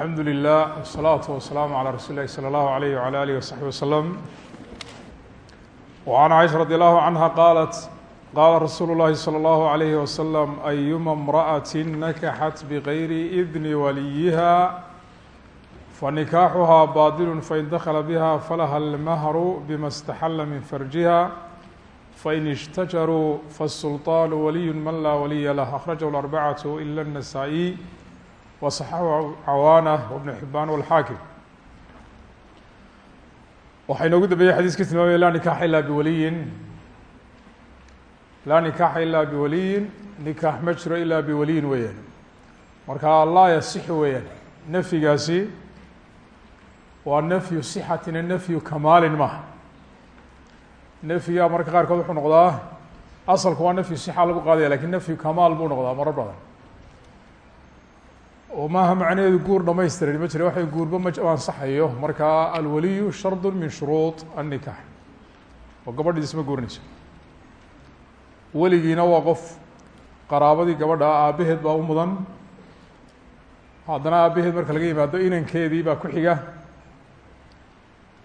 alxamdu lilah wsalaatu wasalaamu calaa rasuuli lahi salى allahu alayh wala alih wasaxbi waslem wa can caisha radi allahu canha qaalat qaala rasuulu llahi salى allahu alayhi wasalam ayuma imra'ati nakaxat bigayri idni waliyiha fanikaaxuhaa baadilu fain dakla biha falaha almahru bima اstaxala min farjiha fain ishtajaruu faالsulطaanu waliyu man laa waliya lah akhrajahu arbacatu ila الnasaa-iy waصaxaxu cawaana wbnu xibaan walxaakim waxaa inoogu dambeeyey xadiiska tilmaamaya laa nikaxa ilaa biwaliyin. Laa nikaxa ilaa biwaliyin nikaax ma jiro ilaa biwaliyin weeyaan. Marka laa yasixu weeyaan nafyigaasi waa nafyu sixatina nafyu kamaalin maaha. Nafyiga marka qaarkood wuxuu noqdaa asalku waa nafyu sixa lagu qaadaya laakiin nafyu kamaal buu noqdaa marar badan oo maaha macnaheedu guur dhamaystiran ma jira waxay guurba ma ansaxayo markaa alwaliyu shardu min shuruud annikaax oo gabadhiis ma guurinayso weligiina waa qof qaraabadii gabadha aabaheed baa u mudan. Haddana aabaheed marka laga yimaado inankeedii baa ku xiga.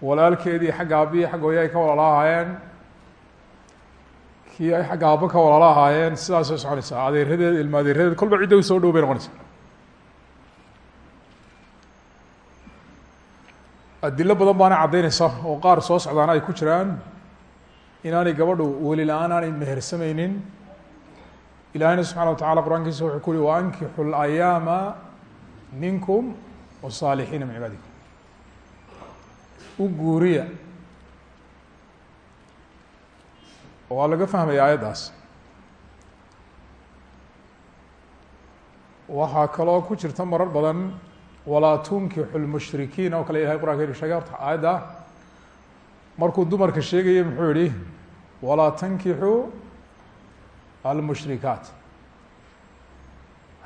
Walaalkeedii xagga aabihii xagga hooya ay ka walaalo ahaayeen. Kii ay xagga aabo ka walaalo ahaayeen sidaasay soconaysaa. Adeeradeed ilma adeeradeed kolba cidda u soo dhow bay noqonaysaa adilo badan baana caddaynaysa oo qaar soo socdaana ay ku jiraan. Inaanay gabadhu weli la'aan aanay mehersameynin ilaahayna subxana wa tacala qur'aankiisa wuxuu ku uhi waankixu layaama minkum wasaalixiina min cibaadikum. U guuriya. Waa laga fahmaya aayaddaas. Waxaa kaloo ku jirta marar badan walaa tunkixu lmushrikiin oo kale ilahay quranka sheegay horta aayadda markuu dumarka sheegayay muxuu yihi walaa tankixuu almushrikaat.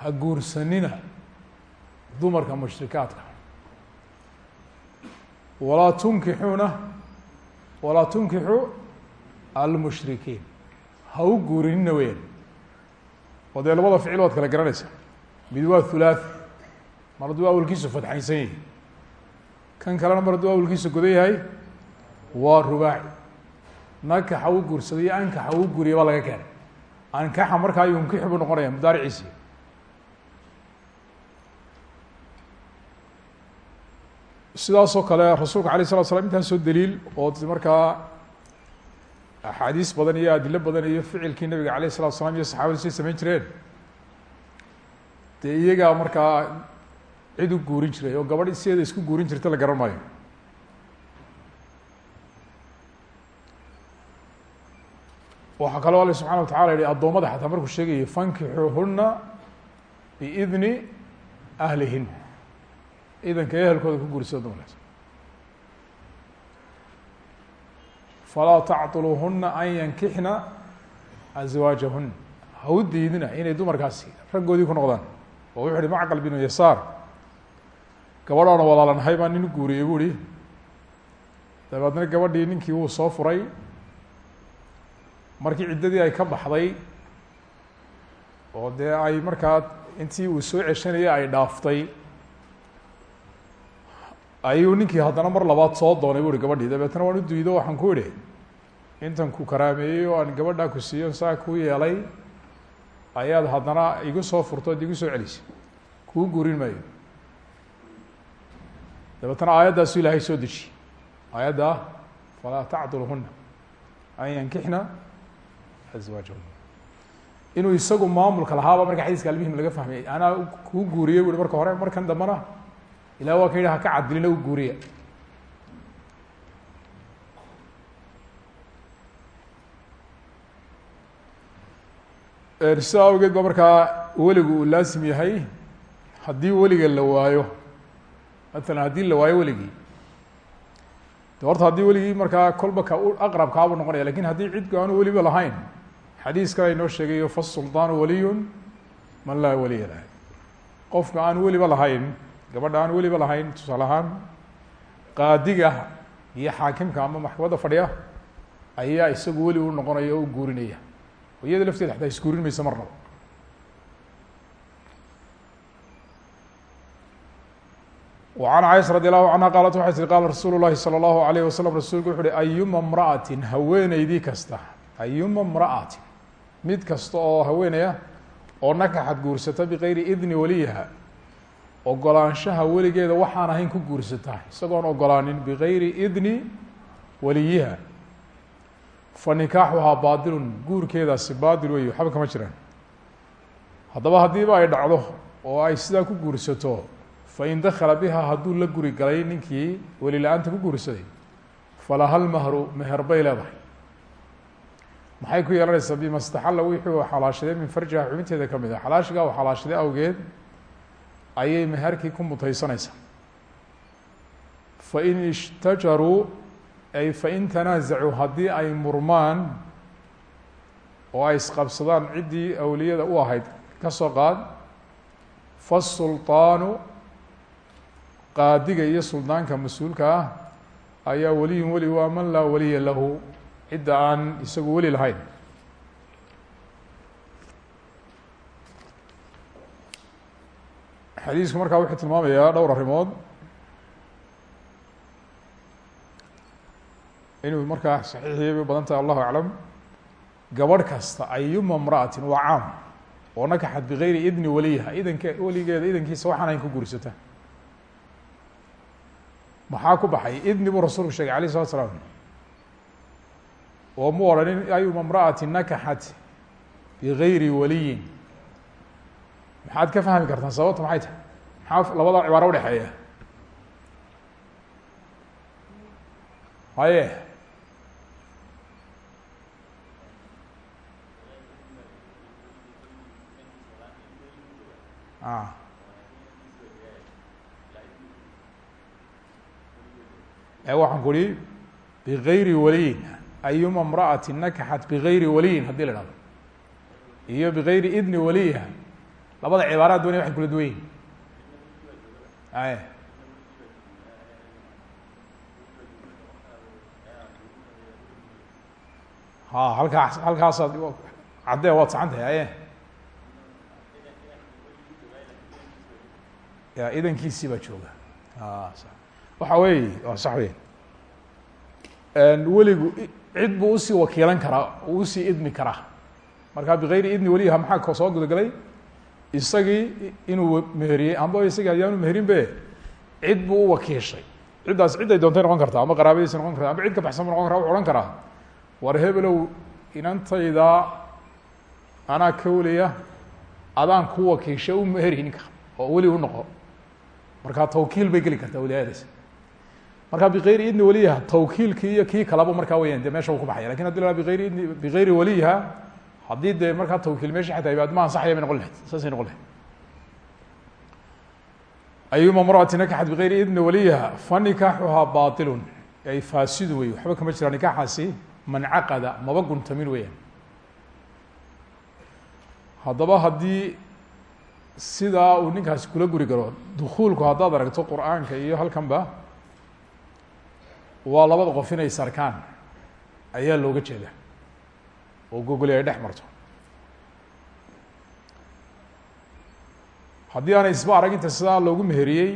Ha guursanina dumarka mushrikaadka. Walaa tunkixuuna walaa tunkixuu almushrikiin. Ha u guurinina weyan oo dee labada ficil waad kala garanaysa. Mid waa hulaath mar hadduu awalkiisu yahay. Kan kalena mar hadduu awalkiisu godan yahay waa rubaaci. Nakaxa u guursaday iyo ankaxa uu guuriya baa laga keenay. Ankaxa markaa yunkixu buu noqonaya mudaariciisi. Sidaasoo kale rasuulka alay slat slam intaasoo daliil oo markaa axaadiis badan iyo adilo badan iyo ficilkii nabiga alayh الsalatu slam iyo saxabadu say samayn jireen dee iyagaa markaa cid u guurin jiray oo gabadh sideeda isku guurin jirta la garan maayo waxaa kaloo alle subxana wa tacala yihi addoommada xataa markuu sheegayo fankixuuhuna biidni ahlihin idanka ehelkooda ku guursada dumarkaas falaa tacطuluuhuna an yankixna azwaajahuna ha u inay dumarkaasi raggoodii ku noqdaan oo wuxu uhi macqal binu yasaar gabadhaana walaalanahay baa nin guuriyey bu ihi dabeedna gabadhii ninkii wuu soo furay. Markii ciddadii ay ka baxday oo dee ay markaa intii uu soo ceshanayay ay dhaaftay ayuu ninkii haddana mar labaad soo doonay bu gabadhii. Dabeetna waan u diido waxaan ku idhi intan ku karaameeyey oo aan gabadhaa ku siiyo saa kuu yeelay ayaad haddana igu soo furto od igu soo celisay kuu guurin maayo dabeetna aayaddaasu ilaahay soo dejiyey aayadda falaa tacduluhuna an yankixna azwaajahuna inuu isagu maamulka lahaaba marka xadiiska albihim laga fahmay. Anaa kuu guuriyey bu marka hore markan dambena ilah waa ka yidhi haka cadilina u guuriya. Sidaa awgeed ba markaa weligu uu laasim yahay. Haddii weliga la waayo matalan haddii la waayo weligii de horta haddii weligii markaa kolba ka aqrabkaabuu noqonaya laakiin haddii cid aanu weliba lahayn xadiis kale inoo sheegayo fasulطaanu waliyun man laa waliya lah qofka aan weliba lahayn gabadha aan weliba lahayn tusaale ahaan qaadiga iyo xaakimka ama maxkamadda fadhiya ayaa isagu weli u noqonaya o guurinaya iyada lafteeda xataa isguurin mayso marnaba an caysha radi allahu canha qaalat waxay tii qaala rasuulu llahi salى allahu alayh wasalam rasuulku wuxu uhi ayuma mra'atin haweeneydii kasta ayuma mra'atin mid kasta oo haweeneya oo nakaxad guursata bikayri idni waliyiha ogolaanshaha weligeeda waxaan ahayn ku guursata isagoon ogolaanin bikayri idni waliyiha fa nikaaxuhaa baatilun guurkeedaasi baatil wey waxba kama jiraan haddaba haddiiba ay dhacdo oo ay sidaa ku guursato fain dakala biha hadduu la guri galay ninkii weli la'aanta ku guursaday falaha lmahru meher bay leedahay. Maxay ku yeelanaysaa bima staxalla wixii uu xalaashaday min farjiha xubinteeda ka mid a xalaashigaa uu xalaashaday awgeed ayay meherkii ku mutaysanaysaa. Fain ishtajaruu ay fain tanaasacuu haddii ay murmaan oo ay isqabsadaan ciddii awliyada u ahayd ka soo qaad fasulطaanu qaadiga iyo suldaanka mas'uulka ah ayaa weliyun weli waa man laa waliya lahu cidda aan isagu weli lahayn. Xadiisku markaa wuxuu tilmaamayaa dhowr arrimood. Inuu markaa saxiixiyay bay badan tahay allahu aclam. Gabadh kasta ayuma imra'atin waa caam. Oo nakaxad bigayri idni waliyiha idanke weligeeda idankiisa waxaan ayn ku guursata maxaa ku baxay? Idni buu rasuulku sheegay alayh salatu slaam oo mu odhanin ayuma imra'ati nakaxat bigayri waliyin. Maxaad ka fahmi kartaa sababta maxay tahay? Maxaa labada cibaaro udhexeeya haye a waxaan ku uhi bigayri waliyin. Ayuma imra'ati nakaxat bigayri waliyin haddii la hahdo iyo bigayri idni waliyiha labada cibaaraad doonaya waxay kula duwan ay ha halkaas halkaasaad caddee waad saxan tahay aye. Ya idankiisii baa jooga waxa weeye waa sax wey weligu cid buu u sii wakiilan karaa uu u sii idmi karaa. Marka bigayri idni weliha maxaa soo gudagalay? Isagii inuu meheriyey. Amba isagii ayaanu meherin be cid buu wakiishay. Ciddaas cid ay doontay noqon kartaa ama qaraabadiisa noqon karta amba cid ka baxsan noqon kara wuxu odhan karaa war hebelow inantayda anaa ka weliya adaan ku wakiisha u meheri ninka. Oo weli u noqo. Markaa tawkiil bay geli kartaa weliyaadaas markaa bigayri idni waliyiha tawkiilkii iyo kii kalaba markaa weyaan meesha ku baxaya laakiin haddi la bigayri idni bigayri waliyiha haddii dee markaa tawkiil meesha xataa ibaad ma ansaxaya bay noqon lahayd. Saasay noqon lahayd. Ayuma mrأati nakaxat bigayri idni waliyiha fanikaaxuhaa bailun ay faasidu wey waxba kama jiraan nikaaxaasi mancaqada maba guntamin weyaan haddaba haddii sidaa uu ninkaasi kula guri galo dukuulku haddaad aragto qur'aanka iyo halkanba waa labada qof inay sarkaan ayaa looga jeeda oo gogoli ay dhex marto haddii aanay isba arag inta sidaa loogu meheriyey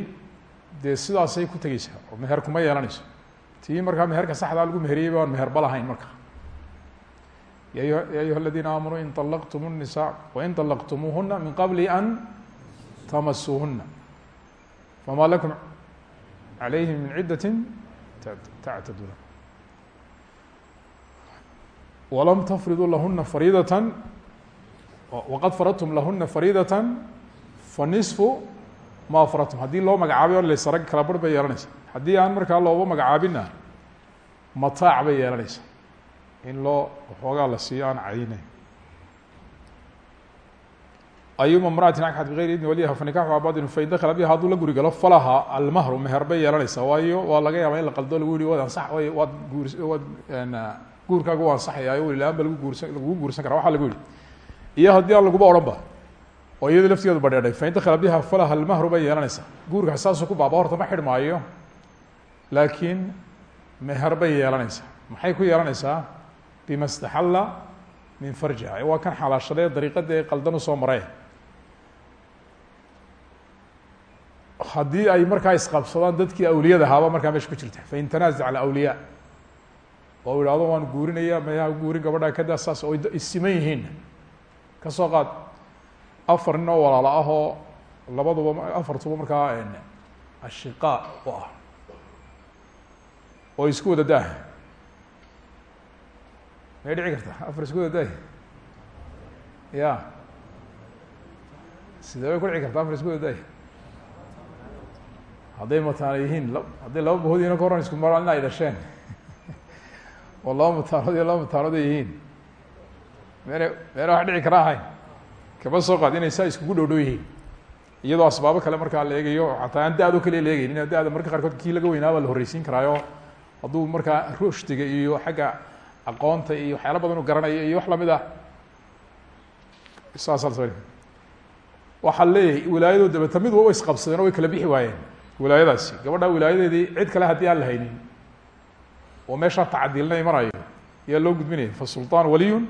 dee sidaasay ku tegeysaa oo meher kuma yeelanayso tii markaa meherka saxdaa lagu meheriyey baan meherba lahayn marka ya ayuha aladiina aamanuu in طalaqtum الnisaa wain طalaqtumuuhuna min qabli an tamasuuhuna fama lakum عalayhim min ciddati tactaduuna walam tafriduu lahuna fariidaة waqad faradtum lahuna fariidaة fanisfu ma faradtum haddii loo magacaabay o laysarag kala bar bay yeelanaysa haddii aan markaa looba magacaabina mataac bay yeelanaysa in loo waxoogaa la siiyo aan cadinayn ayuma mrأatin akxad bigayri idni waliha fanikaxuha baطinu fain dakala biha hadduu la guri galo falaha almahru meher bay yeelanaysaa. Waayo waa laga yaaba la qaldo lagu yihi waad ansa waad guur waad guurkaaga u ansaxaya weli la'aan ba lagu guursan lagugu guursan kara waxaa lagu yihi iyo haddii aan laguba odhan oo iyado laftigeedu badheedhay fain dakala biha falaha almahru bay yeelanaysaa. Guurkaas saasuu ku baaba horta ma xidhmaayo laakiin meher bay maxay ku yeelanaysaa? Bima min farjiha waa kan xalaashadee dariiqadii ay qaldan u soo mareen haddii ay markaa isqabsadaan dadkii awliyada ahaaba markaa meesha ku jirta. Fain tanaazac alawliyaa oo ihahdo waan guurinaya mayaha guurin gabadha kada saas oo isiman yihiin. Ka soo qaad. Afar nin oo walaalo ah oo labaduba afartuba markaa ashiqaa u ah. Oo isku wada daah may dhici karta? Afar isku wada daah ya sidee bay ku dhici karta? Afar isku wada hadday mataano yihiin hadday laba bahoodiina ka horan isku maralina ay dhasheen oo laba mataanood iyo laba mataanood ay yihiin. Meena meena wax dhici kara ahayn kama soo qaad inay saa iskugu dhow yihiin. Iyadoo asbaabo kale markaa la eegayo xataa aan da-do kaliya la eegeynin da-da marka qaarkood kii laga weynaa baa la horreysiin karaayo. Hadduu markaa rushdiga iyo xagga aqoonta iyo waxyaala badan u garanayo iyo wax la mid ah. Saasa waxaa leeyahay wilaayadoo dabeta mid wa isqabsadeen oo way kala bixi waayeen wilaayadaasi. Gabadha wilaayadeedii cid kale haddii aan la oo meeshaa tacadiilna imanayo yaa loo gudbinaya fasulطaan waliyun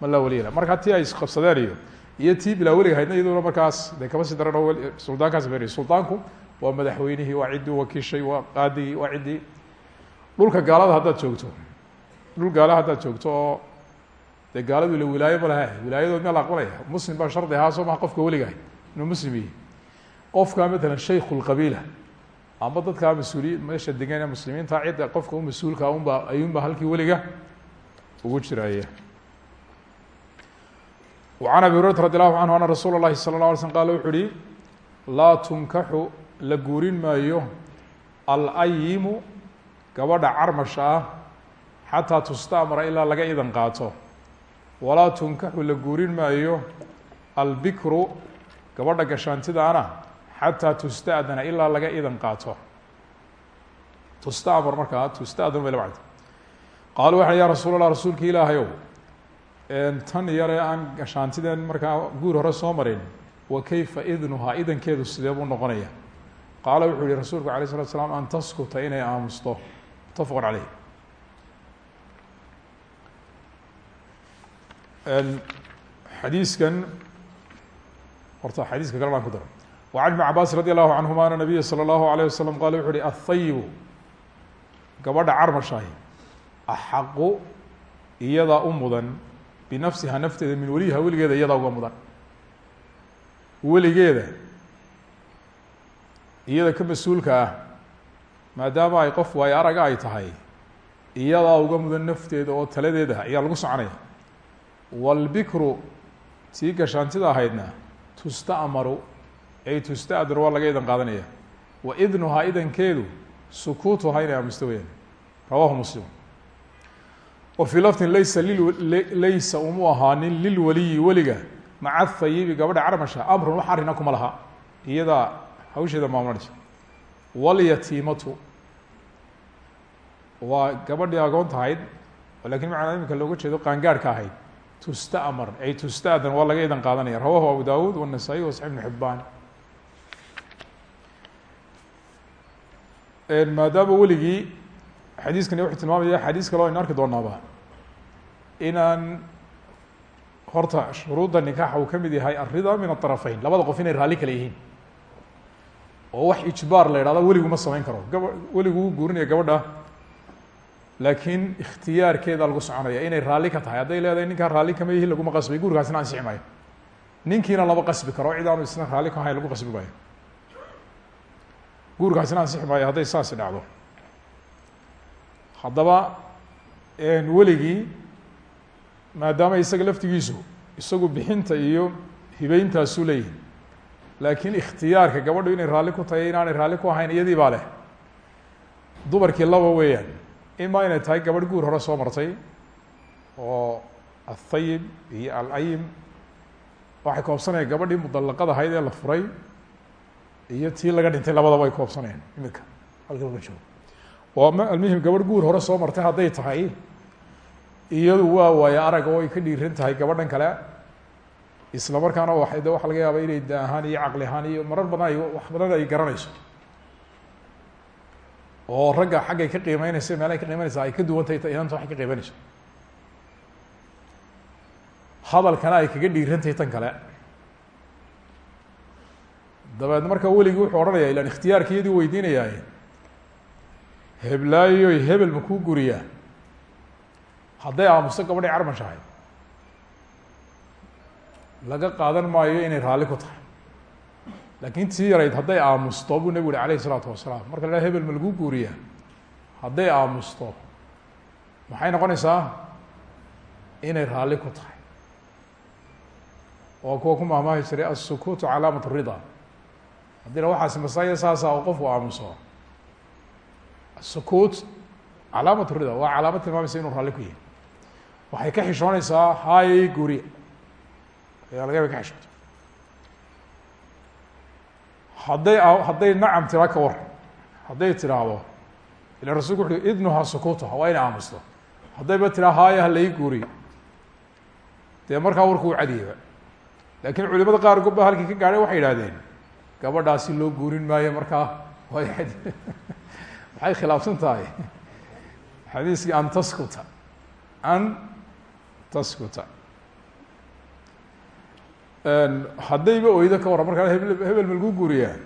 man laa waliya lah tii ay isqabsadeen iyo iyo tii bilaa weliga haydna iyaduna markaas de kama sii daran oo suldaankaas beriy suldaanku waa madaxweynihii waa ciddii wakiishay waa qaadigii waa ciddii. Dhulka gaalada haddaad joogto dhul gaala haddaad joogto oo dee gaaladu ila wilaayo ma laha wilaayadood mea la aqbalaya muslim baa shardi ahaa soo qofka weligahay inuu muslim yihi qofka matalan shayku lqabiila ama dadkaa mas-uuliyi meesha degan ee muslimiinta cidda qofka u mas-uulka unba ayuunba halkii weliga ugu jiraya وعن أبي هuريرة رضي الله عنه أن رsuuل الlahi صلى الله علي sلم qال wuxu uhi laa tunkaxu la guurin maayo alayimu gabadha carmasha ah xataa tustamra ilaa laga idan qaato walaa tunkaxu la guurin maayo albikru gabadha gashaantidaana xataa tusta'dana ilaa laga idan qaato. Tustamr markaa tusta'dan bay la bacda qaalu waxa ya rasuul الlah rasuulka ilaahayow tan yare aan gashaantideen markaa guur hore soo marin wa kayfa idnuhaa? Idankeedu sidee buu noqonaya qaala wuxuu yihi rasuulku alay slatu slam an taskuta inay aamusto. Mutafaqun caleyh xadiiskan horta xadiiska kale baan ku daro وعن بن cabاs radي الlahu canهuma ana nabiya slى الlahu عalيه waslم qala wuxu uhi aلthayibu gabadha carmashahi axaqu iyadaa u mudan binafsiha nafteeda min weliha weligeeda iyadaa uga mudan weligeeda iyada ka mas-uulka ah maadaama ay qof waayo araga ay tahay iyadaa uga mudan nafteeda oo taladeeda ayaa lagu soconaya walbikru tii gashaantida ahaydna tusta'maru ay tusta'dar waa laga idan qaadanaya. Wa idnuhaa idankeedu sukuutuhaa inay aamusto weyaan rawahu muslim. Wa fii lafdin laysa laysa umu ahaanin lilwaliyi weliga maca thayibi gabadha carmasha amrun wax arrina kuma laha. Iyadaa hawsheeda maamulanaysa walyatiimatu waa gabadhii agoonta ahayd laakiin macnaa looga jeedo qaangaarhka ahayd. Tusta'mar ay tusta'dan waa laga idan qaadanaya. Rawahu abu dawud wالnasaa-iy wa saxi bn xibaan maadaama weligii xadiiskani wuxuu tilmaamaya xadiis kale o aynu arki doonaaba inaan horta shuruudda nikaaxa uu ka mid yahay alrida min aطarafeyn labada qof inay raalli kale yihiin. Oo wax ijbaar la idhahda weligu ma samayn karo. Gaba weligu u guurinaya gabadha laakiin ikhtiyaarkeeda lagu soconaya inay raalli ka tahay. Hadday leedahay ninkaa raalli kama yihiin laguma qasbay guurkaasina ansixi maayo ninkiina lama qasbi karo. Cid aanu isna raalli ka ahayn lagu qasbi maayo guurkaasina ansixi maayo hadday saasi dhacdo haddaba weligii maadaama isaga laftigiisu isagu bixinta iyo hibeyntaasuu leeyihi laakiin ikhtiyaarka gabadhu inay raalli ku tahay inaanay raalli ku ahayn iyadii baa leh. Dumarkii laba weeyaan ima inay tahay gabadh guur hore soo martay oo athayib iyo alayim waxay koobsanayaan gabadhii mudallaqad ahayd ee la furay iyo tii laga dhintay labadaba ay koobsanayaan imika halka laga joogo oo almuhim gabadh guur hore soo martay hadday tahay. Iyadu waa waayo arag oo ay ka dhiiran tahay gabadhan kale. Isla markaana waay de waxa laga yaaba inay da ahaan iyo caqli ahaan iyo marar badan ay wax badan ay garanayso. Oo ragga xaggay ka qiimeynaysa meel ay ka qiimeynaysa ay ka duwantahay inanta waxay ka qiimeynayso. Hadalkana ay kaga dhiirantahay tan kale dabeedna markaa weligii wuxuu odhanaya ilan ikhtiyaarka iyadii weydiinayaaye heblaayoy hebel ma kuu guriyaa. Hadday aamusto gabadhay carmash ahay laga qaadan maayo inay raalli ku tahay. Laakiin tii yarayd hadday aamusto buu nebigu uhi alayh isalaatu wasalaam marka la hebel ma lagu guuriyaa hadday aamusto maxay noqonaysaa? Inay raalli ku tahay. Oo kuwa ku maahmaahi jiray asukuutu calaamat rida haddii la waxaasi masaya saasa oo qofku aamuso. Asukuut calaamat rida waa calaamad tilmaamaysa inuu raalli ku yahay. Waxay ka xishoonaysaa haayay guri. Ayaa laga yaba ka xishooto hadday hadday nacam tiraa ka waran hadday tiraahdo ila rasulku wuxu idnuhaa sukuutaha waa inay aamusto haddayba tiraa haaya ha lai guuriy dee markaa warku u cadiyaba. Laakiin culimada qaar goba halkii ka gaadhay waxay yidhahdeen gabadhaasi loo guurin maayo markaa. Way maxay khilaafsan tahay? Xadiiskii an taskuta. An taskuta. Haddayba oydo ka warran markaa hebel hebel ma lagu guuriyaa?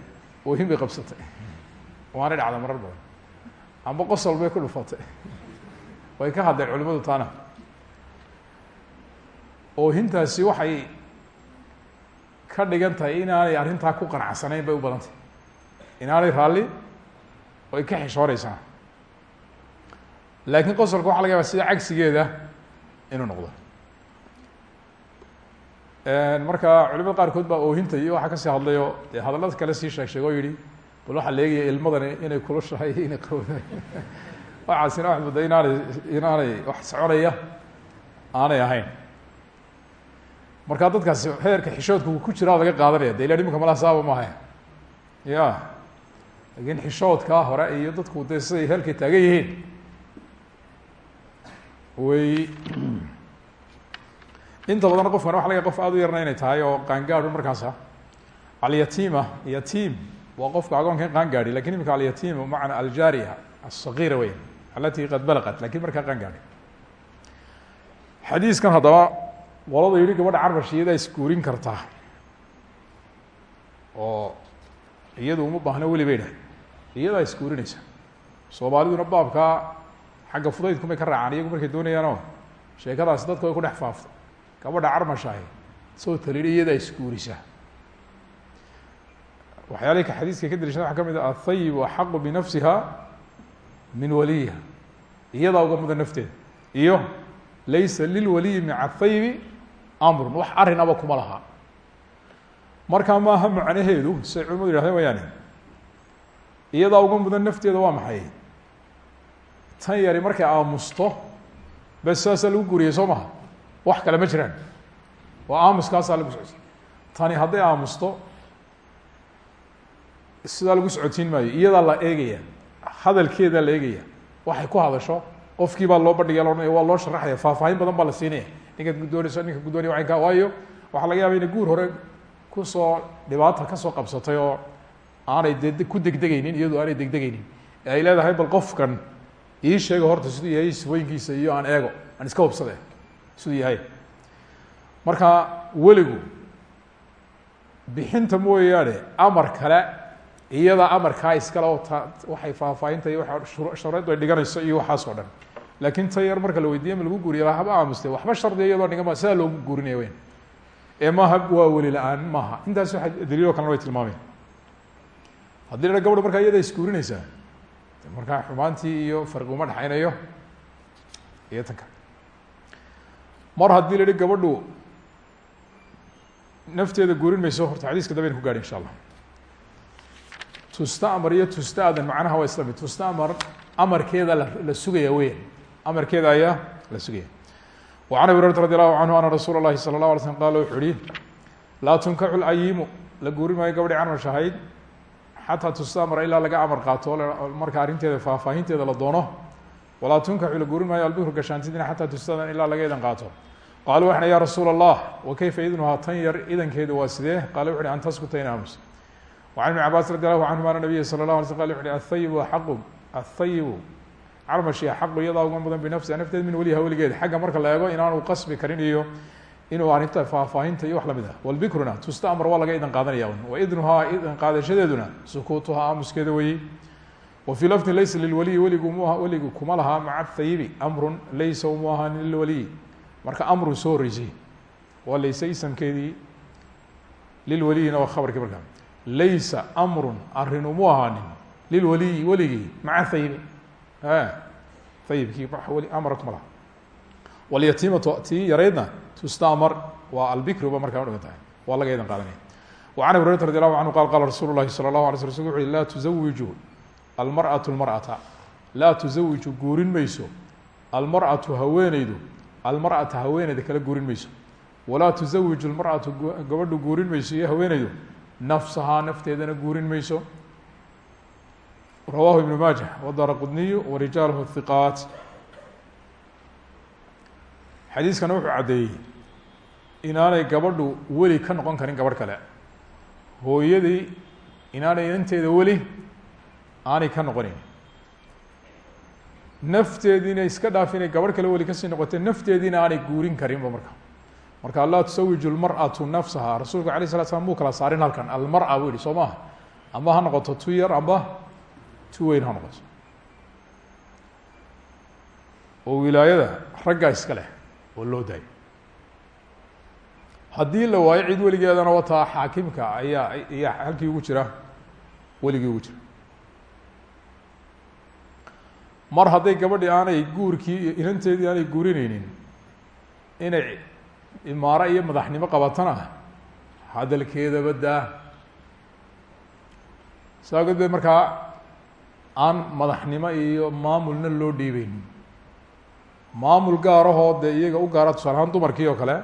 Oohin bay qabsatay. Waanay dhacda marar badan. Amba qosol bay ku dhufatay. Way ka hadleen culimadu taana. Oohintaasi waxay ka dhigan tahay inaanay arrintaa ku qanacsanayn bay u badan inaanay raalli oy ka xishoonaysaa laakiin qosolka waxa laga yaba sida cagsigeeda inuu noqdo. Marka culimada qaarkood baa oohinta iyo waxaa ka sii hadlayo dee hadallada kale sii sheeg sheeg oo yihi bal waxaa la eegaya ilmadani inay kulushahay inay qawdahay waxaasina wax mudda inaanay inaanay wax soconaya aanay ahayn markaa dadkaasi heerka xishoodka uu ku jiraa laga qaadanaya de ila iminka malaa saaba maaha ya laakiin xishoodkaa hore iyo dadku de siday taagan yihiin. Way inta badan qofkan waxa laga qof aada u yarna inay tahay oo qaangaadhu markaasa alyatiima yatiim waa qofka agoonkan qaangaadhi laakiin imika alyatiima macna aljaariya aلصagiira weya alati qad balaqat laakiin markaa qaangaadhi. Xadiiskan haddaba qolada yihi gabadha carbash iyadaa isguurin kartaa. Oo iyadu uma baahno weli bay dhahay iyadaa isguurinaysa soomaaliduna baabkaa xagga fudaydku may ka raacaan iyagu markay doonayaanoo sheekadaasi dadka way ku dhex faaftay gabadha carmashahay soo talidha iyadaa isguurisa waxyaalihii ka xadiiska ka daliishada waxa ka mid a athayibu axaqu binafsiha min waliyiha iyadaa uga mudan nafteeda. Iyo laysa amrun wax arrinaba kuma laha. Markaa maaha macnaheedu siay culimadu yihahdeen wayaane uga mudan nafteeda waa maxay? Tan yari markay aamusto bes saasaa lagu guuriyey soo maha. Wax kale ma jiraan. Oo aamuskaasaa lagu socodsiin tani hadday aamusto sidaa lagu socodsiin maayo. Iyadaa la eegaya hadalkeedaa la eegaya. Waxay ku hadasho qofkii baa loo bandhigaya loodhanaya waa loo sharaxaya faahfaahin badan baa la siinaya ninkaad guddoonayso ninka guddoonaya waanka waayo. Waxaa laga yaaba inay guur hore ku soo dhibaata ka soo qabsatay oo aanay de ku degdegaynin iyadu aanay degdegaynin. Ee ay leedahay bal qofkan ii sheega horta siduu yahay sifooyinkiisa iyo aan eego aan iska hubsade siduu yahay. Marka weligu bixinta mooyaane amar kale iyada amarkaa iskale oo ta waxay faahfaahinta iyo waa shareedu ay dhiganayso iyo waxaas oo dhan laakiin ta yar marka la weydiiye ma lagu guuriya haba aamuste waxba shardiya iyadoo dhigama sidaa loogu guurinaya weyn ee maaha waa weli la'aan maaha intaas waa daliilo kalena way tilmaamayan haddii la gabadha markaa iyada isguurinaysaa markaa xumaantii iyo farqi uma dhexaynayo iyo tan kale mar haddii la yihi gabadhu nafteeda guurin mayso horta xadiiska dabayna ku gaadhi insha allah tustamar iyo tustaadan macnaha waa isla mid tustamar amarkeeda la la sugaya weyan amarkeeda ayaa la sugaya وعن أبي هريرة رضي الله عنه أن رsuuل الlahi صلى الله علي sلم qال wuxuu uhi laa tunkaxu الأyimu la guuri maayo gabadhi carmash ahayd xatىa tustamara ilaa laga amar qaato marka arrinteeda faahfaahinteeda la doono walaa tunkaxu la guuri maayo albikru gashaantidina xataa tustadan ilaa laga idan qaato qaalu waxna ya rasuul الlah wakayfa idnuhaa tan yar idankeedu waa sidee qala wuxu uhi an taskuta in aamus وعن بن عabاس رضي الله عنهma أن النبي صلى الله علي sل قال وxu uhi الثayibu أحaqu الثayibu carmashi axaqu iyadaa uga mudan binafsiha nafteed min weliha weligeed. Xagga marka la eego inaanu qasbi karin iyo inuu arrinta faahfaahinta iyo wax la mid ah. Walbikruna tustamar waa laga qaadanaya wa idnuhaa idan qaadashadeeduna sukuutuhaa aamuskeeda weyey wa fii lafdin laysa lilwaliyi weligu mu weligu kuma lahaa maca thayibi amrun laysa umu ahaanin lilwaliyi marka amrun soo horeysay waa layse isamkeedii lilwaliyina waa khabarkii markaa. Laysa amrun arrin umu ahaanin lilwaliyi weligii maca thayibi ayibkii amra kuma laha walyatiimatu tii yaraydna tustamar waa albikriba markaa udhigan tahay waa laga idan qaadanaya وعن أبي هريرة رضي الله عنه قال قال رsuل الlahi صلى الله عليه sل رsulku وu laa تزawiju almarأaة الmarأaةa laa تزawiju guurin mayso almarأaةu haweeneydu almarأaةa haweeneyda kala guurin mayso walaa تزawiju اlmarأaةu gabadhu guurin mayso iyo haweeneydu nafsahaa nafteedana guurin mayso rawahu iبن maaجة wdar qudniy warijaalhu ثiqaat xadiiskana wuxuu caddeeyey inaanay gabadhu weli ka noqon karin gabadh kale hooyadii inaanay inanteeda weli aanay ka noqonayn nafteediina iska dhaaf inay gabadh kale weli kasii noqotay nafteediina aanay guurin karinba marka marka laa tusawiju lmarأatu nafsaha rasuulku alay slat slam muu kala saarin halkan almara buu yihi soo maha amba ha noqoto tu yar amba tu weyn ha noqoto oo wilaayada raggaa iska leh oo loo daayo. Haddii la waayo cid weligeedana wataa xaakimka ayaa ayaa halkii ugu jira weligii ugu jira. Mar hadday gabadhii aanay guurkii iyo inanteedii aanay guurineynin inay imaaro iyo madaxnimo qabatana hadalkeedaba daa. Saa godbeed markaa aan madaxnimo iyo maamulna loo dhiibeynin. Maamul gaarahoo dee iyaga u gaara tusaale ahaan dumarkii oo kale.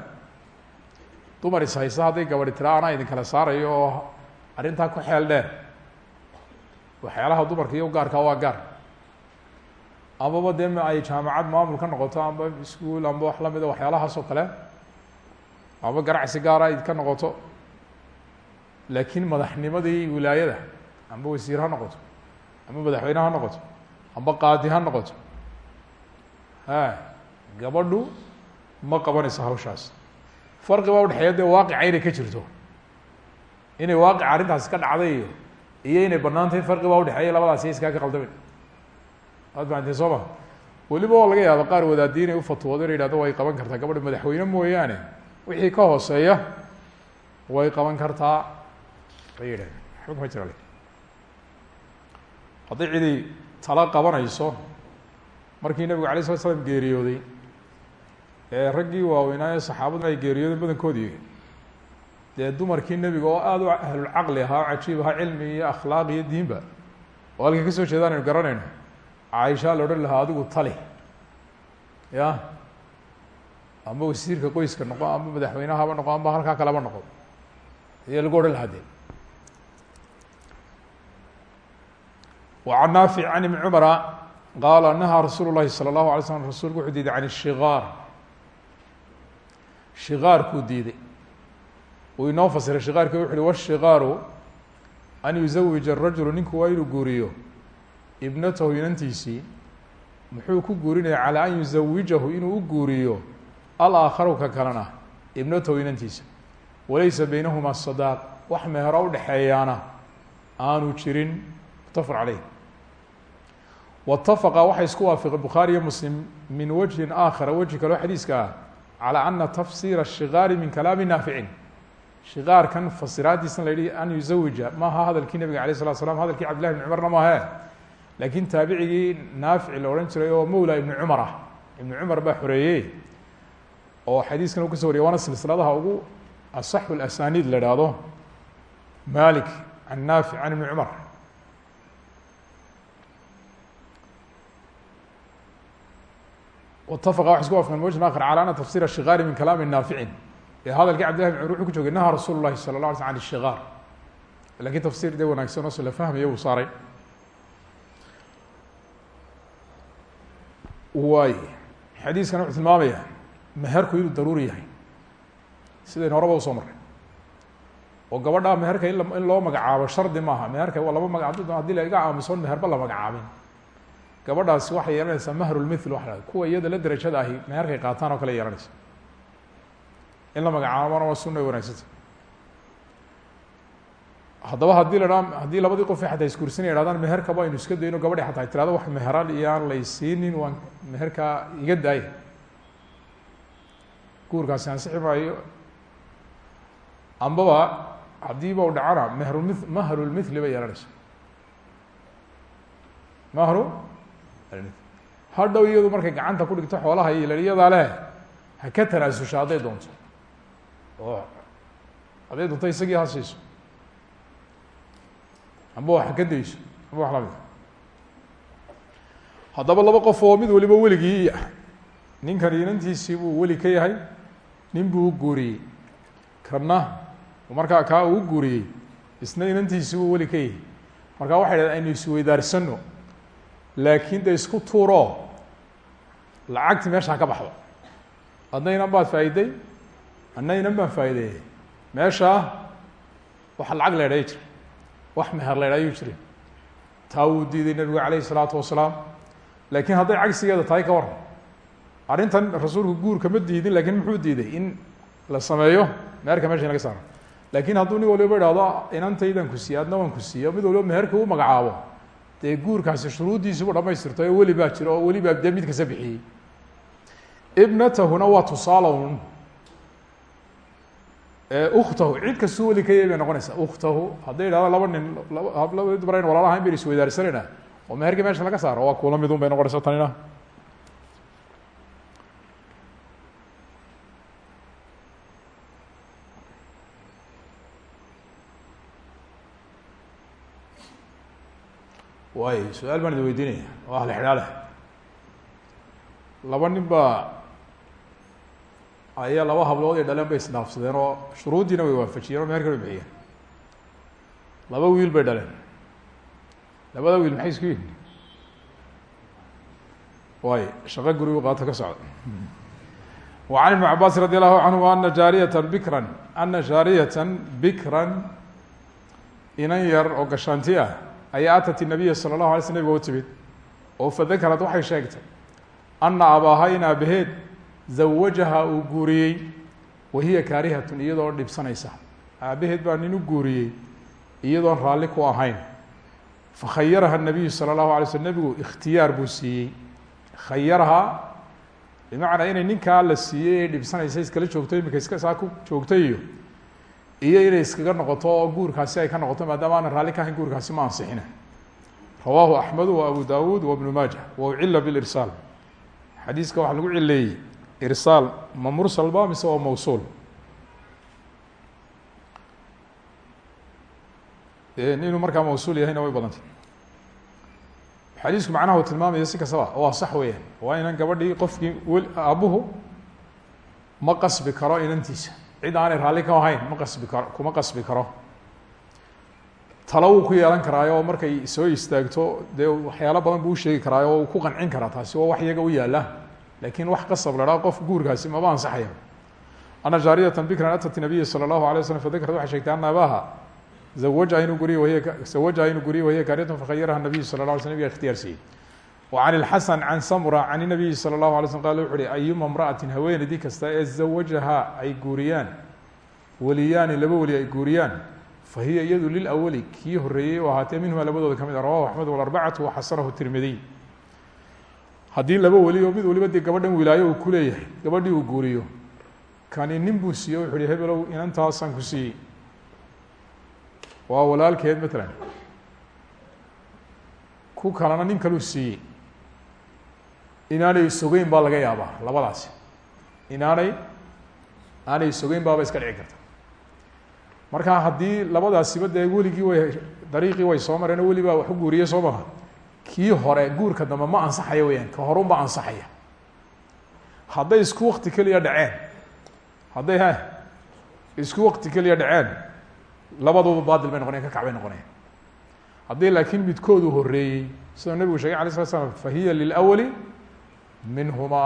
Dumar is haysa hadday gabadhi tira anaa idin kala saarayo oo arrintaa ku xeel dheer. Waxyaalaha dumarka iyo u gaarkaa waa gaar. Amaba dee ay jaamacad maamul ka noqoto amba iskuol amba wax lamida waxyaalahaas oo kale. Amba ganacsi gaara ka noqoto. Laakiin madaxnimadii wilaayada amba wasiir ha noqoto amba madaxweyne ha noqoto amba qaadi ha noqoto. Ha gabadhu ma qabanayso hawshaas. Farqi baa udhexeeya dee waaqica inay ka jirto. Inay waaqica arrintaasi ka dhacday iyo iyo inay bannaan tahay farqi baa udhexeeya labadaasi iskaa ka qaldamen waad fahanteen soo ma? Weliba oo laga yaaba qaar wadaadii inay ufatwoodo ina yihahdo way qaban kartaa gabadha madaxweyne mooyaane. Wixii ka hooseeya way qaban kartaa bay yidhahdeen. Waxba hadday cidi tala qabanayso markii nabigu alay slat slam geeriyooday ee raggii waaweynaaye saxaabaduna ay geeriyoodeen badankoodii dee dumarkii nebiga oo aada u ahlulcaqli ahaa o cajiib ahaa cilmi iyo akhlaaq iyo diinba oo halkay ka soo jeedaan aynu garanayno caaisha la odhan lahaa adigu tali. Ya? Amba wasiirka qoyska noqo amba madaxweynehaba noqo amba halkaa kaleba noqo. Ayaa lagu odhan lahaa de وعن نافع عن بن cمر qال نهى رsuuل الlahi صلى الله عليه sلم rasulku wuxuu diiday عن الشhغاar shikaarkuu diiday uu inoo fasiray shikaarki wuxu uhi wالshikaaru an yuزawija الrajulu ninku waa inuu guuriyo ibnatahu inantiisii muxuu ku guurinaya calى an yuزawijahu inuu u guuriyo alآakharu ka kalena ibnatahu inantiisa walaysa beynahuma صadaaq wax mehero udhexeeyaana aanu jirin mutafq caleyh watafaqa waxay isku waafiqeen bukhaari iyo muslim min wejhin aakhara weji kaleo xadiiska ah calaa ana tafsiira shikaari min kalaami naaficin shikaarkan fasiraadiisna la yihi an yuzawija maaha hadalkii nabiga alayh slatu slam hadalkii cabdillahi ibn cumarna maahe laakiin taabicigii naafici la odhan jiray oo mawla ibni cumar ah ibni cumar baa xoreeyey oo xadiiskan uu kaso wariyay waana silsiladaha ugu asaxu asaniid la ihahdo malik can naafic can ibni cumar watafaqa waxay isku waafaqeen mawjhan akhar cala ana tafsir ashikaari min kalaami naaficin ee hadalkii cabdillahi bin cumr wuxuu ku joogay nahaa rasuulu llahi sala la ala sl an ishikaar laakiin tafsiir dee wanaagsan oo se la fahmayo wuu saaray waay xadiiskan wuxuu tilmaamaya meherku inuu daruuri yahay sidaynu horaba u soo marray oo gabadhaa meherka in loo magacaabo shardi maaha meherka waa laba maga haddii la iga aamusoon meherba la magacaabin gabadhaasi waxay yeelanaysaa mahrulmithl waa kuwa iyada la derajada ahi meherkay qaataan oo kale yeelanaysa. In la magacaabona waa sunna wanaagsanta haddaba haddii la dhaa haddii labadii qof xataa isguursanaya hahdaan meherka baynu iska dayno gabadhi xataa tirahdo wax meheran iyo laysiinin waan meherkaa iga daaya guurkaasi ansixi maayo. Ambaba haddiiba u dhacana mehrumi mahrulmithli bay yeelanaysa mahru hadhow iyadu markay gacanta ku dhigto xoolaha iyo iyadaa leh ha ka tanaasusha hadday doonto. Oo. Hadday doonto isagii ha siiso. Wax ka dayso. Amba wax la mid haddaba laba qof oo mid waliba weligii ninkan inantiisii buu weli ka yahay nin buu u guuriyey. Kana markaa kaa uu guuriyey. Isna inantiisii buu weli ka yahay. Markaa waxay dhahdeen aynu isweydaarsano laakiin de isku tuuro. Lacagti meesha ha ka baxdo. Adna inan baad faa'iday adna inan baan faa'ideeyey meeshaa waxa lacag la idhaya jira. Wax meher la idhaayuu jira taa wuu diiday nebigu calayhi isalaatu wasalaam. Laakiin hadday cagsigeeda tahay ka waran arrintan rasuulku guurka ma diidin laakiin muxuu diiday? In la sameeyo meherka meesha in laga saaro. Laakin hadduu nin waliba ihahdo inantaydan ku siiye adna ku siiye mid waliba meherka u magacaabo dee guurkaasi shuruuddiisibu dhamaystirto oo weli baa jiro oo weli baa dee mid kasa bixiyey. Ibnatahuna waa tusaalown uktahu cid kastuu weli ka yahy bay noqonaysaa. Uktahu hadday idhahdo laba nin laba laba dumar ayn walaala ahayn bayn isweydaarsanayna oo meherka meesha laga saaro? Waa kuula midun bay noqonaysa tanina waay su-aal baan idin weydiinaya oo ahli xidhaale laba nin baa ayaa laba hablood ay dhaleen bay isdhaafsadeen oo shuruuddiina way waafajiyeen oo meherka way bixiyeen laba wiil bay dhaleen labada wiil maxay isku yihin waay shaqo gurigu qaato ka socda وعن iبن cabاs radي الlahu canهuma ana jaariyة bikra ana jaariyata bikra inan yar oo gashaanti ah ay atat nabiya sala allahu alay sl nabig u timid oo fadakarad waxay sheegtay ana abaaha in aabaheed zawajaha uu guuriyey wa hiya kaarihatun iyadoo dhibsanaysa. Aabaheed baa nin u guuriyey iyadoon raalli ku ahayn. Fakhayaraha nabiyu sala allahu alay slm nabigu ikhtiyaar buu siiyey. Khayaraha bimacnaa inay ninkaa la siiyey ee dhibsanaysa iskala joogto iminka iska saa ku joogtay iyo iyo inay iskaga noqoto oo guurkaasi ay ka noqoto maadaama aanan raalli ka ahayn guurkaasi ma ansixina rawaahu axmedu wa abu dawuud wa bnu maaja wa ucila bilirsaal xadiiska waxaa lagu cileeyey irsaal ma mursal ba mise waa mawsuul? Inuu markaa mawsuul yahayna way badantay. Xadiisku macnaha uu tilmaamaya si kastaba waa sax weeyaan. Waa inan gabadhii qofkii wel aabuhu ma qasbi karo inantiisa cid aanay raalli ka ahayn ma qasbi karo kuma qasbi karo. Talo wuu ku yeelan karaayo markay soo istaagto dee waxyaalo badan buu usheegi karaayo oo uu ku qancin karaa taasi waa wax iyaga u yaalla laakiin wax qasab la dhaa qof guurkaasi maba ansaxaya. Ana jaariyatan bikran atat nabiya salى اllahu alay waslam fadakrad waxay sheegtay ana abaha zawajaha inuu guriy wahiy zawajaha inuu guriye wahiya kaariyatan fakhayaraha nabiyu sala la alay sl nabiga ikhtiyaar siiyey can ilxasan can samura can inabiyi sala allahu alay slm qala wuxu uhi ayuma imra'atin haweeneydii kasta ee zawajaha ay guuriyaan? Weliyaani laba weli ay guuriyaan? Fa hiya iyadu lilawali kii horeeyey oo ahaatee minhuma labadooda ka mid a rawahu axmed walarbacatu waxasanahu tirmidiy haddii laba weli oo mid waliba dee gabadhan wilaayo uu ku leeyahay gabadhii uu guuriyo kani ku siiyey. Nin kaluu siiyey inaanay sogeyn baa laga yaabaa labadaasi. Inaanay aanay sogeyn baaba iska dhici karta. Marka haddii labadaasiba dee weligii way dariiqii way soo mareen oo weli baa wax u guuriyey soo maha kii hore guurka dambe ma ansaxaya weyaan ka horun baa ansaxaya. Hadday isku wakti keliya dhaceen hadday ha isku wakti keliya dhaceen labaduba baadil bay noqonayan ka kac bay noqonayan haddii laakiin midkoodu horeeyey sidoo nebigu sheegay alay slat slam fahiya lilawali minhuma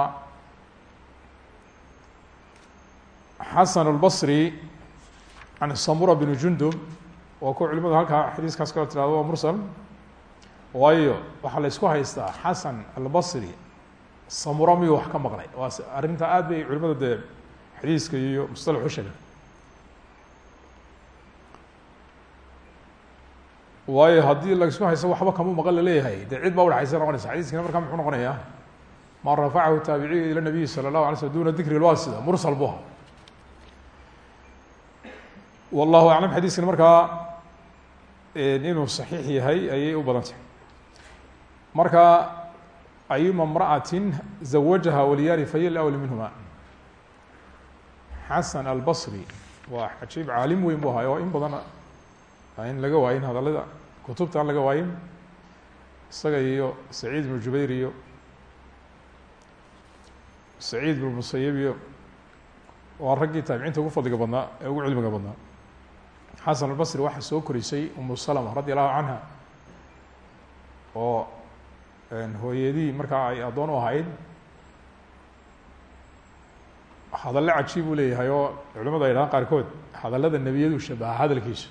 حسن البصري can samura بن جندب waa kuwa culimadu halkaa xadiiskaas ka tirahdo waa mursal waayo waxaa la isku haystaa xasan albasri samura miyuu wax ka maqlay waa arrinta aad bay culimada dee xadiiska iyo mustalaxu sheegay waayo haddii la isku hayso waxba kama maqan la leeyahay dee cid baa udhaxaysa noqonaysa xadiiskina markaa muxuu noqonayaa ma rafacahu taabiciyu ilى nabiyi salى الlahu alay slm duna dikri lwasida mursal buha wallahu aclam xadiiskani markaa inuu saxiix yahay ayay u badan tahay marka ayuma mra'atin zawajaha waliyaani fahiya lawli minhuma xasan albasri waa cajiib caalim weyn bu ahay oo in badan in laga waayin hadalada kutubta aan laga waayin isaga iyo saciid ibnu jubayr iyo saciid bn musayibiyo waa raggii taabiciinta ugu fadliga badnaa ee ugu cilmiga badnaa. Xasan albasri waxaa soo korisay umu salama radi allahu canha oo hooyadii markaa ay addoon u ahayd hadalle cajiib uu leeyahay oo culimadu ay idhahaan qaarkood hadallada nebiyadu shabaha hadalkiisu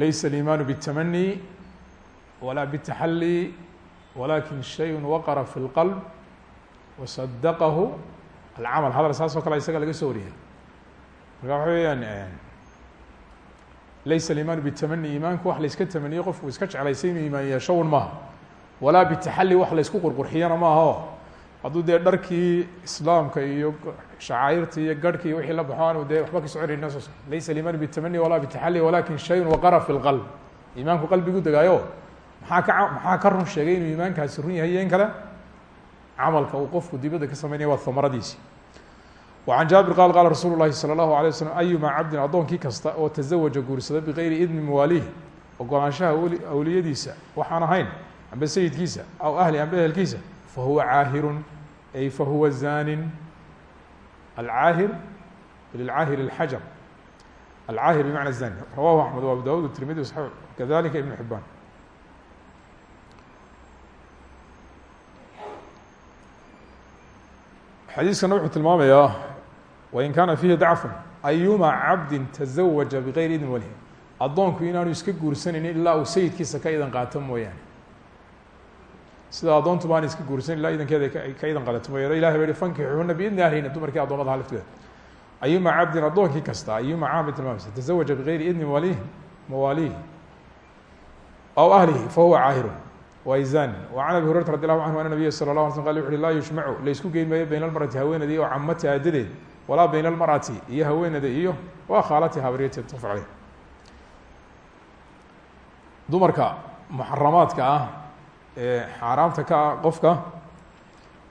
laysa aliimaanu bitamani walaa bitaxalli walakin shayun waqara fi اlqalb wasadaqahu alcamal hadal saas oo kale isaga laga soo wariyay marka waxa weeyaan laysa alimaanu bitamani iimaanku wax layska tamaniyo qofku iska jeclaysay inuu iimaan yeesho un maaha walaa bitaxalli wax dharkii islaamka iyo shacairtii iyo garhkii wixii la baxo aanu dee waxba ka soconayna laysa alimaanu bitamani walaa bitaxalli walakin shayun waqara fi lqalb iimaanku qalbigu degaayo maxaa ka maxaa ka run sheegay inuu iimaankaasi run yahay iyo kale camalka uu qofku dibadda ka sameynaya waa hamaradiisi وعن jaaبir qال qال rasuul الlahi slى الlaه عليه وsلم أyuma cabdin addoonkii kasta oo taزawaja guursada bغayri idni mawaalih ogolaanshaha awliyadiisa waxaan ahayn amba sayidkiisa aw ahli amba ehelkiisa fahuwa caahirun ay fahuwa zanin alcaahir lilcaahir الxajar alcaahir bmacna zani rawahu أحmed و abu dawud التirmidi kadalika iبn xibaan xadiiskana wuxuu tilmaamayaa wain kaana fiihi dacfun ayuma cabdin tazawaja bigayri idin walihi. Addoonku inaanu iska guursanaynin ilaa uu sayidkiisa ka idan qaato mooyaane. Sida addoontu baana iska guursanin ilaa idankeeda ka idan qaadato mooyaane. Ilahay ba yihi fankixuhuna biidni ahlihina dumarkii addoomadaha lafteeda ayuma cabdin addoonkii kasta ayuma caamid tilmaamaysa tazawaja bigayri idni walih mawaalihi aw ahlihi fahuwa caahirun wayzan وعn abi hurayrata radi allahu canhu an nabiya salى الlah alay sl qal wuxu uhi laa yushmacu laysku geyn maayo bayna almarati haweeneeda iyo camati aadadeed walaa bayna almarati iyo haweeneeda iyo wa khaalati habaryati tuf aleyh dumarka muxaramaadka ah ee xaaraamta ka ah qofka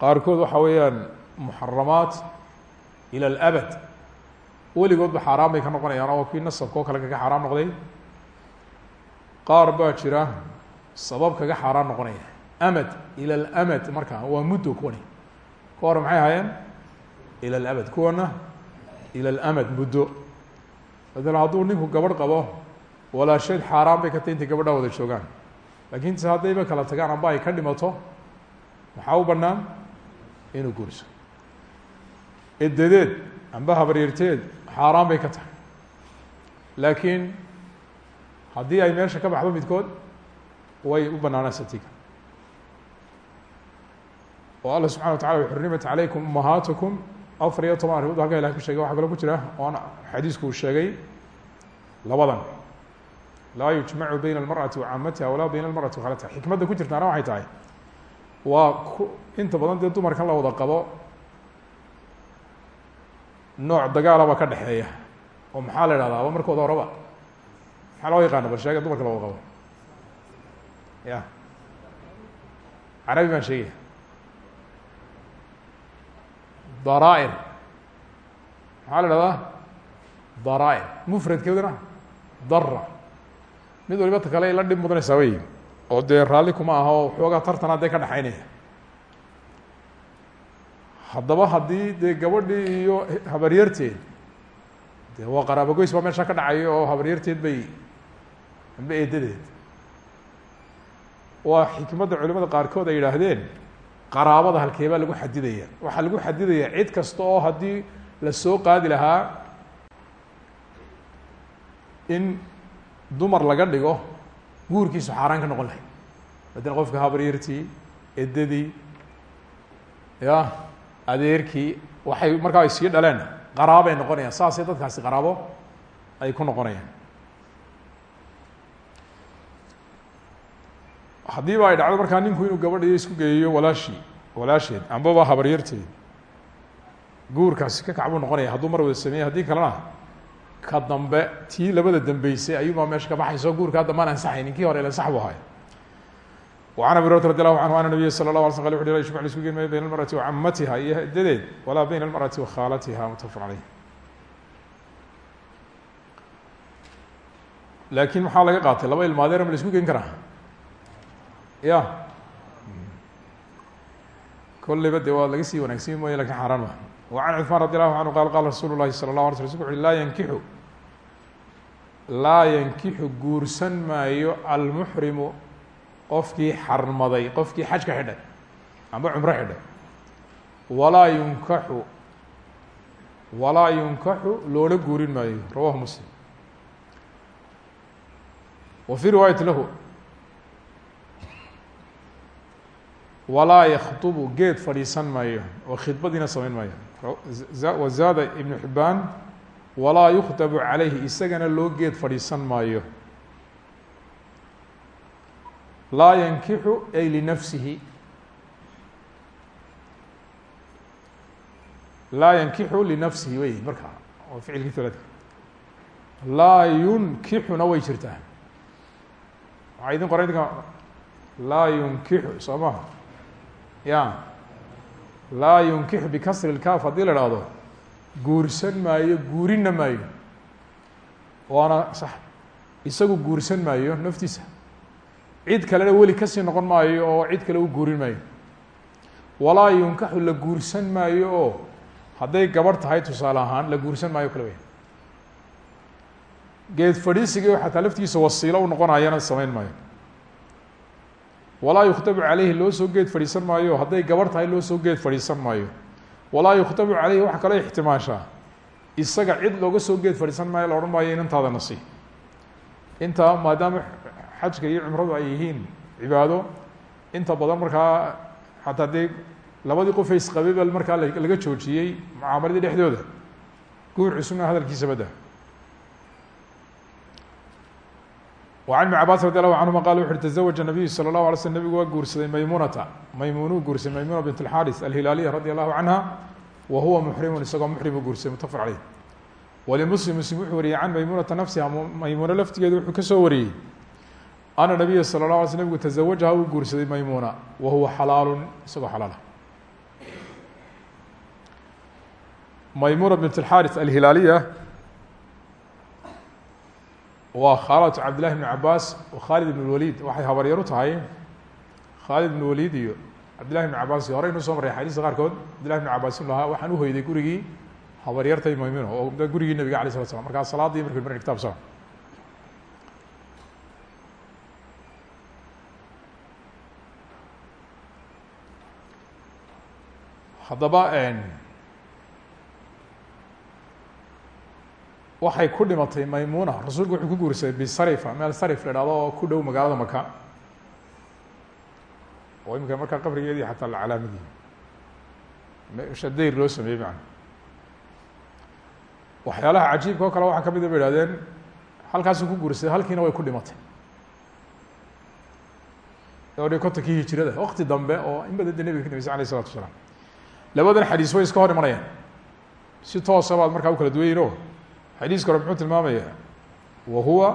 qaarkood waxa weeyaan muxaramaat ilى اlabad weligoodba xaaraan bay ka noqonayaan oo kii nasabka oo kale kaga xaaraam noqday qaar baa jira sabab kaga xaaraan noqonaya. Amad ila alamad marka waa muddo kuwani. Ku hore maxay ahaayeen? Ila alamad kuwana ila alamad muddo. Maala hadduu ninku gabadh qabo walaasheed xaaraan bay ka tahy intay gabadhaa wada joogaan. Laakiin se haddayba kala tagaan amba ay ka dhimato maxaa u bannaan inuu guurso edadeed amba habaryarteed xaaraan bay ka tahay. Laakiin haddii ay meesha ka baxdo midkood way u banaanaysa tiga oo alla subxana wa tacala xurrimat calaykum umahaatukum afar iyo toban arrimood halkaa ilahay ku shegay waxaa kaloo ku jira oon xadiisku uu sheegay labadan. Laa yujmacu bayna almarأati wa caamatiha walaa bayna almarأati wa khalatiha. Xikmadda ku jirtaana waxay tahay waa ku inta badan dee dumarkan la wada qabo nooc dagaalaba ka dhexeeya oo maxaa la ihahdaa aba markooda horeba maxaa loo yaqaana bal dumarka la wada qabo ya carabi baan sheegaya daraair maxaa la ihahdaa daraair mufradkeeduna dara mid waliba ta kale la dhib mudanaysaa wey oo dee raalli kuma aha oo xoogaa tartana dee ka dhexaynaya haddaba haddii dee gabadhii iyo habaryarteed dee waa qaraabogoys baa meesha ka dhacayo oo habaryarteed bay amba eedadeed waa xikmadda culimada qaarkood ay yidhaahdeen qaraabada halkeebaa lagu xadidaya. Waxaa lagu xadidaya cid kasta oo haddii la soo qaadi lahaa in dumar laga dhigo guurkiisu xaaraan ka noqon lahay. Madan qofka habaryartii eddadii ya adeerkii waxay markaa ay sii dhaleen qaraabay noqonayaan. Saasay dadkaasi qaraabo ay ku noqonayaan haddiiba ay dhacdo markaa ninku inuu gabadhiyo isku geeyo walaashii walaasheed ambaba habaryarteed guurkaasi ka kac buu noqonaya hadduu mar wada sameeyey haddii kalena ka dambe tii labada dambeysay ayuubaa meesha ka baxayso guurkaa dambaan ansaxaynin kii hore ansax bu ahay وعن أبي هريرة رضي الله عنه أن النبي صلى الله عليه وسلم قال وxu لا يشبع لsku gelmaya بين المرأة وcamatiha iyo edadeed walaa بين المرأة وkhaalatiha متفق عalيه laakiin maxaa laga qaatay laba ilmaadeer ma la isku gen karaa ya kolleyba de waa laga sii wanaagsan mooye lakin xaaraan ma وعن cثمان رضي الله عنه qال qال رsuل الlahi صلى الله علي sل رsulku uhi laa يnkixu laa yankixu guursan maayo almحrimu qofkii xarmaday qofkii xajka xidhay amba cumro xidhay walaa yunkaxu walaa yunkaxu loola guurin maayo rawahu muslim wa fii riwaayati lahu walaa yaktubu geed fadhiisan maayo oo khidbadiina samayn maayo. Wa zaada ibnu xibaan walaa yukhtabu calayhi isagana loo geed fadhiisan maayo. Laa yankixu ay linafsihi laa yankixu linafsihi wey markaa oo ficilkii tolada laa yunkixuna way jirtaa waxaa idin qoran idinka laa yunkixu soo maha ya. Laa yunkixu bikasri lkaaf haddii la ihahdo guursan maayo guurinna maayo. Waana sax. Isagu guursan maayo naftiisa. Cid kalena weli ka sii noqon maayo oo cid kale u guurin maayo. Walaa yunkaxu la guursan maayo oo hadday gabarh tahay tusaale ahaan la guursan maayo kale wey geed fadhiisigii oo xataa laftigiisa wasiilo u noqonayana samayn maayo walaa yukhtabu caleyhi loo soo geed fadhiisan maayo hadday gabarh tahay loo soo geed fadhiisan maayo. Walaa yukhtabu caleyhi waxa kaloo ixtimaashaa isaga cid looga soo geed fadhiisan maayo la maayo inantaada nasi intaa maadaama xajka iyo cumradu ay yihiin cibaado inta badan markaa xataa dee labadii qof isqabay markaa laga joojiyey mucaamaladii dhexdooda. Guur cusubna hadalkiisa وعن بن cabاs رضي الله عنهma qال وxu ui تزوج النaبiyu slى الlaه علي sلم nebigu waa guursaday maymunata maymunuu guursaday maymuna bint الxاris alhilaaliya radي الlahu canha wa huwa mxrimu isagoo mxrimu guursaday mutafq عaleyh wlmslim mslim wuxuu wariyey can maymunata nafsiha maymuno laftigeeda wuxuu ka soo wariyey ana nabiya salى الlaه alay sl nebigu taزawajaha uu guursaday maymuna wa huwa xalaalu isagoo xalaala maymuna bint الxaris alhilaaliya waa khaalatu cabdillahi bn cabaas khaalid ibn walid. Waxay habaryar u tahay khaalid ibn walid iyo cabdillahi bn cabaas horey nu soo marray xadiiska qaarkood cabdillahi bn cabaas inu lahaa waxaan uhoyday gurigii habaryartay maymuno oo gurigii nabiga alay slat slam markaa salaadii marka kitab sa haddaba waxay ku dhimatay maymuna. Rasuulku wuxuu ku guursaday bisarifa meel sarif la ihahdo ku dhow magaalada maka oo imika markaa qabrigeedii xataa la calaamadiyey shadayr loo sameeyey macna. Waxyaalaha cajiibka oo kale waxaa ka mid a ba ihahdeen halkaasuu ku guursaday halkiina way ku dhimatay. Odhi kontonkii hijirada wakti dambe oo in badan de nebiga ka dambeysay alayh isalatu wasalaam. Labadan xadiis way iska hor imanayaan si toosa baad markaa u kala duwayin o xadiiska hore muxuu tilmaamaya wa huwa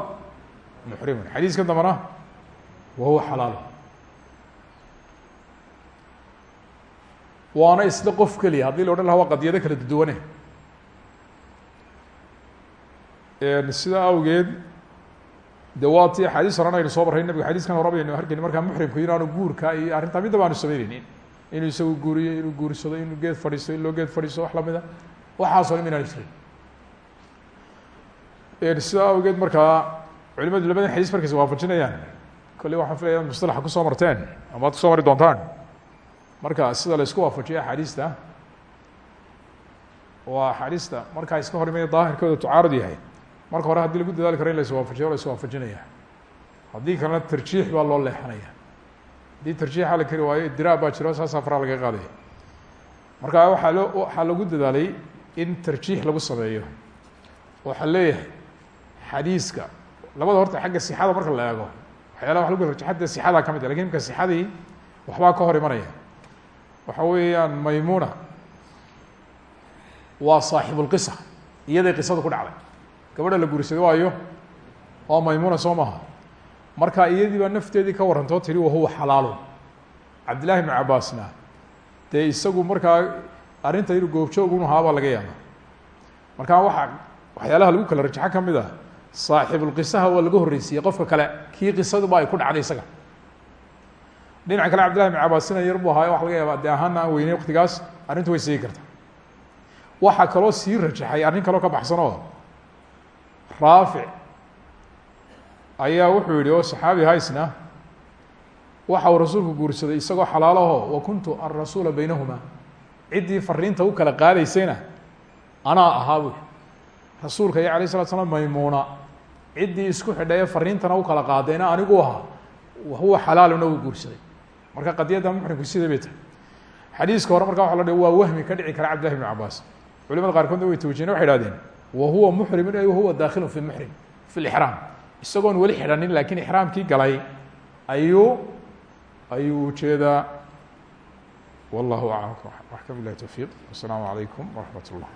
muxrimun xadiiskan dambena wa huwa xalaal. Waana isla qof keliya haddii la odhan laha waa qadiyado kala duduwane sidaa awgeed de waa ti axaadiis soo marray nabiga xadiiskan hore baynu harkeni markaa muxrimku inaanu guurka iyo arrintaa midda baanu sameyneynin inuu isagu guuriyo inuu guursado inuu geed fadhiisto in loo geed fadhiisto wax lamida waxaasoo dhan inaan jirin sidaa awgeed markaa culimadu labadan xadiis markay is waafajinayaan kolley waxaan filaya ad mustalaxa ku soo marteen ama ad ku soo mari doontaan. Marka sida la isku waafajiyo axaadiista waa axaadiista markaa iska hor daahirkooda tucaarud yahay. Marka hore haddii lagu dadaali karo in la iswaafajiyo la iswaafajinaya haddii kalena tarjiix baa loo leexanaya. Haddii tarjiixa la kari waayo idiraab baa jiro saasaa faraa laga qaadaya. Marka waxaa loo waxaa lagu dadaalay in tarjiix lagu sameeyo. Waxaa leeyahay xadiiska. Labada horta xagga sixada marka la eego waxyaalaha wa lagu rajaxada sixada ka mid a laakiin imka sixadii ka hor imanaya. Waxa weeyaan maymuna waa saaxibulqisa iyaday qisada ku dhacday. Gabadha la guursaday waayo waa maymuna soo maha marka iyadii baa nafteedii ka warrantoo tiri wahuwa xalaalu cabdillahi ibnu cabaasna dee isagu markaa arrinta inuu goobjoogun ahaa baa laga yaaba markaa waxa waxyaalaha lagu kala rajaxo ka ah saaxibulqisaha waa laga horreysiiyey qofka kale kii qisaduba ay ku dhacday isaga. Dhinaca kale cabdillahi ibnu cabaasina yar buu ahaayo waxa laga yaaba de ahaana aan weyney waktigaas arrintu way seegi karta. Waxaa kaloo sii rajaxay arrin kaloo ka baxsan oo raafic ayaa wuxuu yihi oo saxaabi haysna waxa uu rasuulku guursaday isagoo xalaalaho wa kuntu alrasuula baynahuma ciddii fariinta u kala qaadaysayna anaa ahaa buy rasuulka iyo alayh salatu slam maymuuna ciddii isku xidha ee fariintana u kala qaadayna anigu ahaa wahuwa xalaaluna uu guursaday. Marka qadiyadda muxrimku sida bay tahay. Xadiiska hore marka waa la waa wahmi ka dhici kara cabdillahi bn cabaas culimada qaarkoodna way tawjiyeen waxay hahdeen wahuwa muxrimun ay wahuwa daakhilu fi muxrim fi lixraam isagoon weli xidhanin lakiin ixraamkii galay ayuu ayuu u jeedaa wallahu aclam waxka bilahi towfiiq wasalaamu calaykum waraxmat ullah